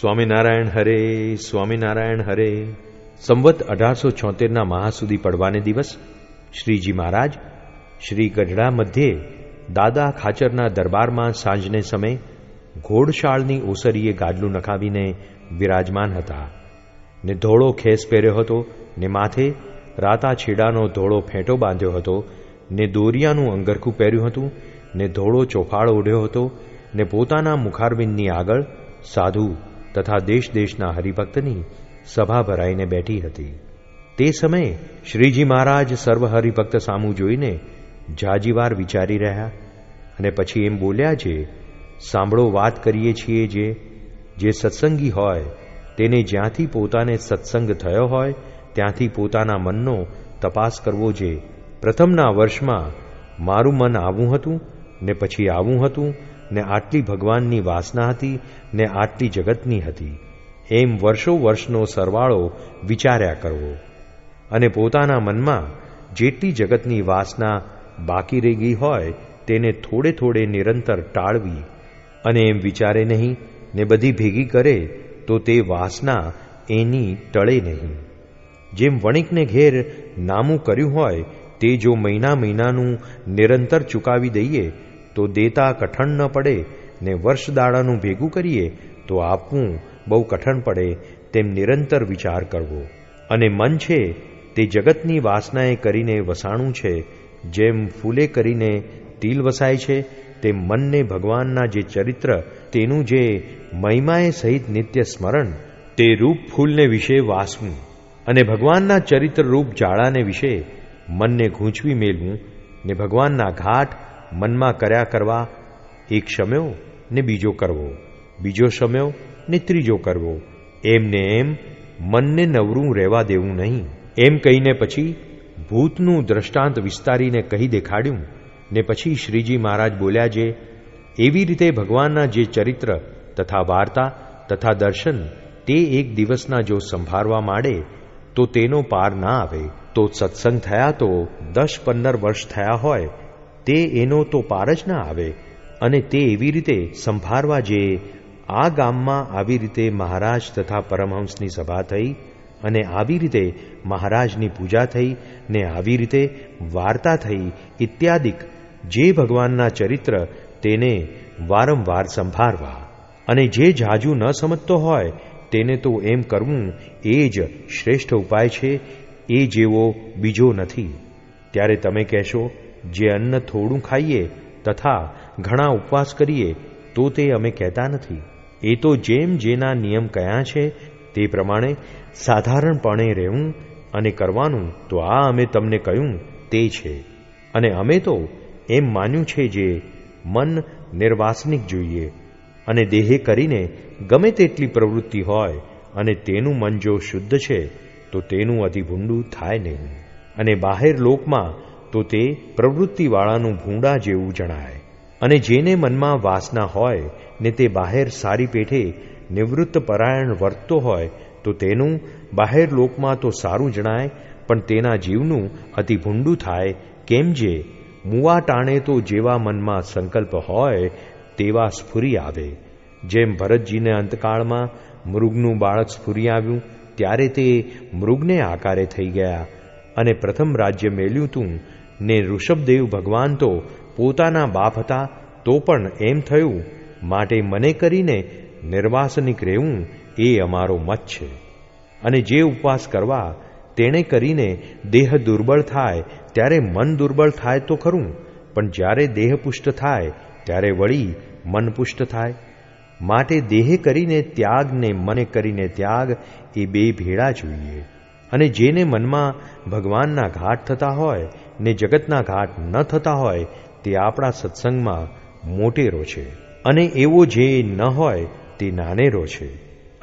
સ્વામિનારાયણ હરે સ્વામિનારાયણ હરે. સંવત અઢારસો છોતેરના મહાસુદી પડવાને દિવસ શ્રીજી મહારાજ શ્રી ગઢડા મધ્યે દાદા ખાચરના દરબારમાં સાંજને સમય ઘોડશાળની ઓસરીએ ગાડલું નખાવીને વિરાજમાન હતા. ને ધોળો ખેસ પહેર્યો હતો, ને માથે રાતા છેડાનો ધોળો ફેંટો બાંધ્યો હતો, ને દોરિયાનું અંગરખું પહેર્યું હતું, ને ધોળો ચોફાળ ઓઢ્યો હતો, ને પોતાના મુખારવિંદની આગળ સાધુ તથા દેશ દેશના હરિભક્તની સભા ભરાઈને બેઠી હતી. તે સમયે શ્રીજી મહારાજ સર્વ હરિભક્ત સામું જોઈને જાજીવાર વિચારી રહ્યા અને પછી એમ બોલ્યા છે, સાંભળો વાત કરીએ છીએ જે જે સત્સંગી હોય, તેને જ્યાંથી પોતાને સત્સંગ થયો હોય, ત્યાંથી પોતાના મનનો તપાસ કરવો જે, પ્રથમના વર્ષમાં મારું મન આવું હતું ને પછી આવું હતું ને આટલી ભગવાનની વાસના હતી, ને આટલી જગતની હતી. એમ વર્ષો વર્ષનો સરવાળો વિચાર્યા કરવો. અને પોતાના મનમાં જેટલી જગતની વાસના બાકી રહી ગઈ હોય, તેને થોડે થોડે નિરંતર ટાળવી અને એમ વિચારે નહીં, ને બધી ભેગી કરે, તો તે વાસના એની ટળે નહીં. જેમ વણિકને ઘેર નામું કર્યું હોય, તે જો મહિના મહિનાનું નિરંતર ચૂકાવી દઈએ તો દેતા કઠણ ન પડે ને વર્ષ દાડાનું ભેગું કરીએ તો આપવું બહુ કઠણ પડે તેમ નિરંતર વિચાર કરવો. અને મન છે તે જગતની વાસનાએ કરીને વસાણું છે. જેમ ફૂલે કરીને તિલ વસાય છે તે મનને ભગવાનના જે ચરિત્ર, તેનું જે મહિમાએ સહિત નિત્ય સ્મરણ, તે રૂપ ફૂલને વિશે વાસવું. અને ભગવાનના ચરિત્ર રૂપ જાળાને વિશે મનને ગૂંચવી મેલવું ને ભગવાનના ઘાટ મનમાં કર્યા કરવા, એક શમ્યો ને બીજો કરવો, બીજો શમ્યો ને ત્રીજો કરવો. એમને એમ મનને નવરું રહેવા દેવું નહીં. એમ કહીને પછી ભૂતનું દ્રષ્ટાંત વિસ્તારીને કહી દેખાડ્યું ને પછી શ્રીજી મહારાજ બોલ્યા જે, એવી રીતે ભગવાનના જે ચરિત્ર તથા વાર્તા તથા દર્શન તે એક દિવસના જો સંભાળવા માંડે, તો તેનો પાર ના આવે. તો સત્સંગ થયા તો દસ પંદર વર્ષ થયા હોય તે એનો તો પાર જ ના આવે અને તે એવી રીતે સંભાળવા જે આ ગામમાં આવી રીતે મહારાજ તથા પરમહંસની સભા થઈ અને આવી રીતે મહારાજની પૂજા થઈ ને આવી રીતે વાર્તા થઈ ઇત્યાદિક જે ભગવાનના ચરિત્ર તેને વારંવાર સંભાળવા અને જે જાજુ ન સમજતો હોય તેને તો એમ કરવું એ જ શ્રેષ્ઠ ઉપાય છે, એ જેવો બીજો નથી. ત્યારે તમે કહેશો જે અન્ન થોડું ખાઈએ તથા ઘણા ઉપવાસ કરીએ, તો તે અમે કહેતા નથી. એ તો જેમ જેના નિયમ કયા છે, તે પ્રમાણે સાધારણપણે રહેવું અને કરવાનું તો આ અમે તમને કહ્યું તે છે. અને અમે તો એમ માન્યું છે જે મન નિર્વાસનિક જોઈએ અને દેહે કરીને ગમે તેટલી પ્રવૃત્તિ હોય અને તેનું મન જો શુદ્ધ છે, તો તેનું અતિભૂંડું થાય નહીં. અને બાહેર લોકમાં તો તે પ્રવૃત્તિવાળાનું ભૂંડા જેવું જણાય. અને જેને મનમાં વાસના હોય ને તે બહાર સારી પેઠે નિવૃત્ત પરાયણ વર્તતો હોય તો તેનું બહાર લોકમાં તો સારું જણાય, પણ તેના જીવનું અતિ ભૂંડું થાય કેમ જે મુવા ટાણે તો જેવા મનમાં સંકલ્પ હોય તેવા સ્ફુરી આવે. જેમ ભરતજીને અંતકાળમાં મૃગનું બાળક સ્ફુરી આવ્યું, ત્યારે તે મૃગને આકારે થઈ ગયા અને પ્રથમ રાજ્ય મેલ્યું તું ને ઋષભદેવ ભગવાન તો પોતાના બાપ હતા, તો પણ એમ થયું, માટે મને કરીને નિર્વાસનિક રહેવું એ અમારો મત છે. અને જે ઉપવાસ કરવા તેણે કરીને દેહ દુર્બળ થાય, ત્યારે મન દુર્બળ થાય તો ખરું, પણ જ્યારે દેહ પુષ્ટ થાય, ત્યારે વળી મન પુષ્ટ થાય. માટે દેહે કરીને ત્યાગ ને મને કરીને ત્યાગ, એ બે ભેળા જોઈએ. અને જેને મનમાં ભગવાનના ઘાટ થતા હોય, ને જગતના ઘાટ ન થતા હોય, તે આપણા સત્સંગમાં મોટેરો છે. અને એવો જે ન હોય, તે નાનેરો છે.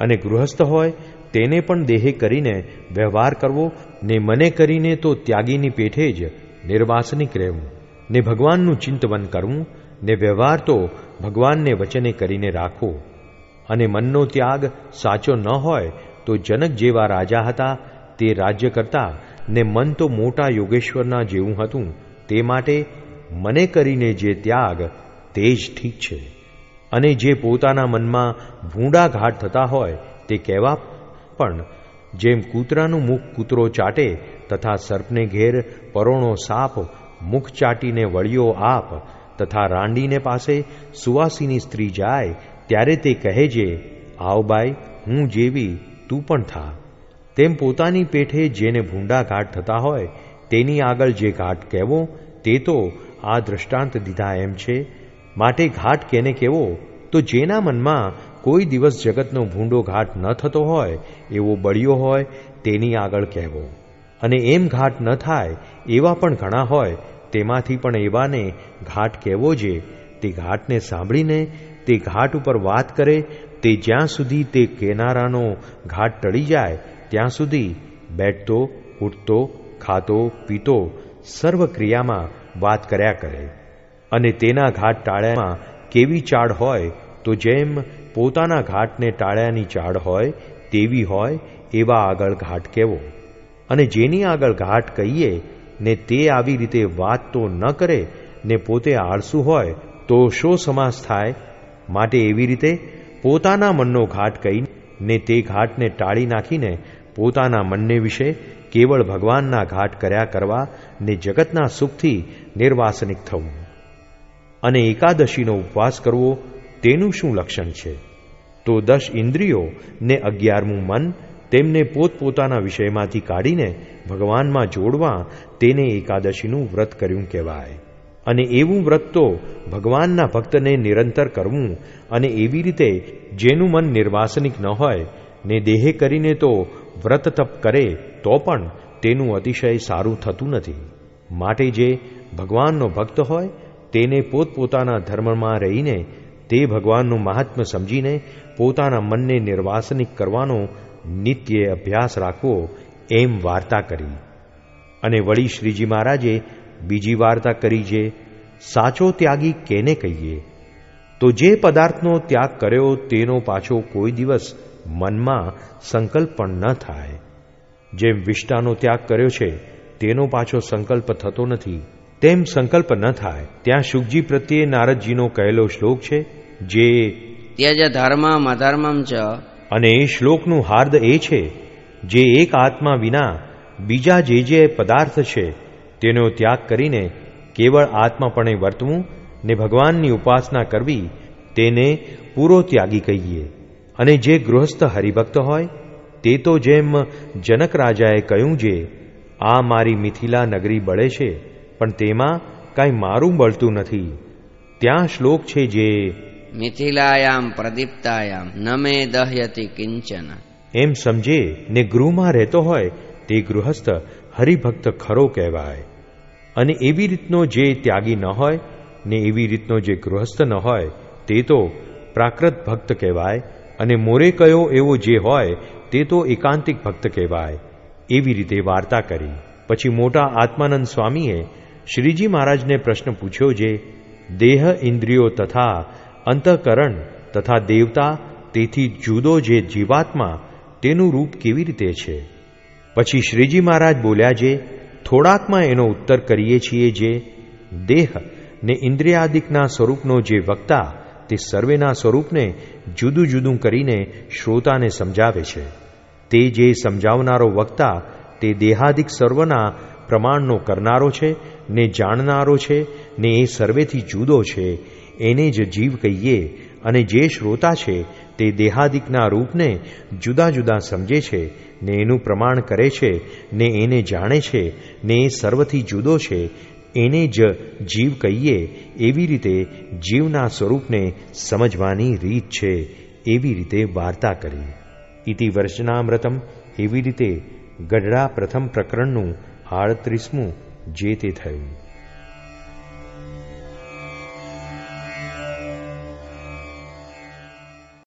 અને ગૃહસ્થ હોય, તેને પણ દેહે કરીને વ્યવહાર કરવો, ને મને કરીને તો ત્યાગીની પેઠે જ નિર્વાસનિક રહેવું, ને ભગવાનનું ચિંતવન કરવું, ને વ્યવહાર તો ભગવાનને વચને કરીને રાખવો. અને મનનો ત્યાગ સાચો ન હોય, તો જનક જેવા રાજા હતા તે રાજ્ય કરતા ને મન તો મોટા યોગેશ્વરના જેવું હતું. તે માટે મને કરીને જે ત્યાગ તે જ ઠીક છે. અને જે પોતાના મનમાં ભૂંડાઘાટ થતા હોય તે કહેવા પણ જેમ કૂતરાનું મુખ કૂતરો ચાટે તથા સર્પને ઘેર પરોણો સાપ મુખ ચાટીને વળ્યો આપ તથા રાંડીને પાસે સુવાસીની સ્ત્રી જાય ત્યારે તે કહેજે આવ બાઈ, હું જેવી, તું પણ થા. તેમ પોતાની પેઠે જેને ભૂંડા ઘાટ થતા હોય, તેની આગળ જે ઘાટ કહેવો, તે તો આ દ્રષ્ટાંત દીધા એમ છે. માટે ઘાટ કેને કેવો તો જેના મનમાં કોઈ દિવસ જગતનો ભૂંડો ઘાટ ન થતો હોય, એવો બળિયો હોય, તેની આગળ કહેવો. અને એમ ઘાટ ન થાય, એવા પણ ઘણા હોય, તેમાંથી પણ એવાને ઘાટ કહેવો જે, તે ઘાટને સાંભળીને, તે ઘાટ ઉપર વાત કરે, તે જ્યાં સુધી તે કેનારાનો ઘાટ ટળી જાય ત્યાં સુધી બેઠતો, ઉઠતો, ખાતો, પીતો સર્વ ક્રિયામાં વાત કર્યા કરે. અને તેના ઘાટ ટાળ્યામાં કેવી ચાળ હોય તો જેમ પોતાના ઘાટને ટાળ્યાની ચાળ હોય, તેવી હોય એવા આગળ ઘાટ કહેવો અને જેની આગળ ઘાટ કહીએ ને તે આવી રીતે વાત તો ન કરે ને પોતે આળસુ હોય તો શો સમાસ થાય? માટે એવી રીતે પોતાના મનનો ઘાટ કહી ને તે ઘાટને ટાળી નાખીને પોતાના મનને વિશે કેવળ ભગવાનના ઘાટ કર્યા કરવા ને જગતના સુખથી નિર્વાસનિક થવું. અને એકાદશીનો ઉપવાસ કરવો તેનું શું લક્ષણ છે? તો દસ ઇન્દ્રિયો ને અગિયારમું મન તેમને પોતપોતાના વિષયમાંથી કાઢીને ભગવાનમાં જોડવા તેને એકાદશીનું વ્રત કર્યું કહેવાય. અને એવું વ્રત તો ભગવાનના ભક્તને નિરંતર કરવું અને એવી રીતે જેનું મન નિર્વાસનિક ન હોય ને દેહે કરીને તો વ્રત તપ કરે તો પણ તેનું અતિશય સારું થતું નથી. માટે જે ભગવાનનો ભક્ત હોય, તેને પોતપોતાના ધર્મમાં રહીને તે ભગવાનનું મહાત્મ્ય સમજીને પોતાના મનને નિર્વાસનિક કરવાનો નિત્ય અભ્યાસ રાખવો એમ વાર્તા કરી. અને વળી શ્રીજી મહારાજે બીજી વાર્તા કરી જે, સાચો ત્યાગી કેને કહીએ? તો જે પદાર્થનો ત્યાગ કર્યો તેનો પાછો કોઈ દિવસ મનમાં સંકલ્પ પણ ન થાય. જેમ વિષ્ટાનો ત્યાગ કર્યો છે તેનો પાછો સંકલ્પ થતો નથી. તેમ સંકલ્પ ન થાય ત્યાં શુકજી પ્રત્યે નારદજીનો કહેલો શ્લોક છે જે ત્યજ ધર્મમ અધર્મમ ચ. અને એ શ્લોકનું હાર્દ એ છે જે એક આત્મા વિના બીજા જે જે પદાર્થ છે તેનો ત્યાગ કરીને કેવળ આત્માપણે વર્તવું ને ભગવાનની ઉપાસના કરવી તેને પૂરો ત્યાગી કહીએ. અને જે ગૃહસ્થ હરિભક્ત હોય તે તો જેમ જનક રાજાએ કહ્યું જે આ મારી મિથિલા નગરી બળે છે પણ તેમાં કાંઈ મારું બળતું નથી. ત્યાં શ્લોક છે જે મિથિલાયામ પ્રદીપ્તાયામ ન મે દહ્યતિ કિંચન. એમ સમજે ને ગૃહમાં રહેતો હોય તે ગૃહસ્થ હરિભક્ત ખરો કહેવાય. અને એવી રીતનો જે ત્યાગી ન હોય ને એવી રીતનો જે ગૃહસ્થ ન હોય તે તો પ્રાકૃત ભક્ત કહેવાય અને મોરે કયો એવો જે હોય, તે તો એકાંતિક ભક્ત કહેવાય. એવી રીતે વાર્તા કરી. પછી મોટા આત્માનંદ સ્વામીએ શ્રીજી મહારાજને પ્રશ્ન પૂછ્યો જે, દેહ ઇન્દ્રિયો તથા અંતઃકરણ તથા દેવતા, તેથી જુદો જે જીવાત્મા, તેનું રૂપ કેવી રીતે છે? પછી શ્રીજી મહારાજ બોલ્યા જે, થોડાકમાં એનો ઉત્તર કરીએ છીએ જે, દેહ ને ઇન્દ્રિયાદિકના સ્વરૂપનો જે વક્તા તે સર્વેના સ્વરૂપને જુદું જુદું કરીને શ્રોતાને સમજાવે છે. તે જે સમજાવનારો વક્તા, તે દેહાદિક સર્વના પ્રમાણનો કરનારો છે, ને જાણનારો છે, ને એ સર્વેથી જુદો છે, એને જ જીવ કહીએ અને જે શ્રોતા છે, તે દેહાદિકના રૂપને જુદા જુદા સમજે છે, ને એનું પ્રમાણ કરે છે, ને એને જાણે છે, ને એ સર્વથી જુદો છે એને જ જીવ કહીએ, એવી રીતે જીવના સ્વરૂપને સમજવાની રીત છે, એવી રીતે વાર્તા કરી ઇતિ વર્ષનામૃતમ, એવી રીતે ગઢડા પ્રથમ પ્રકરણનું આડત્રીસમું જે તે થયું.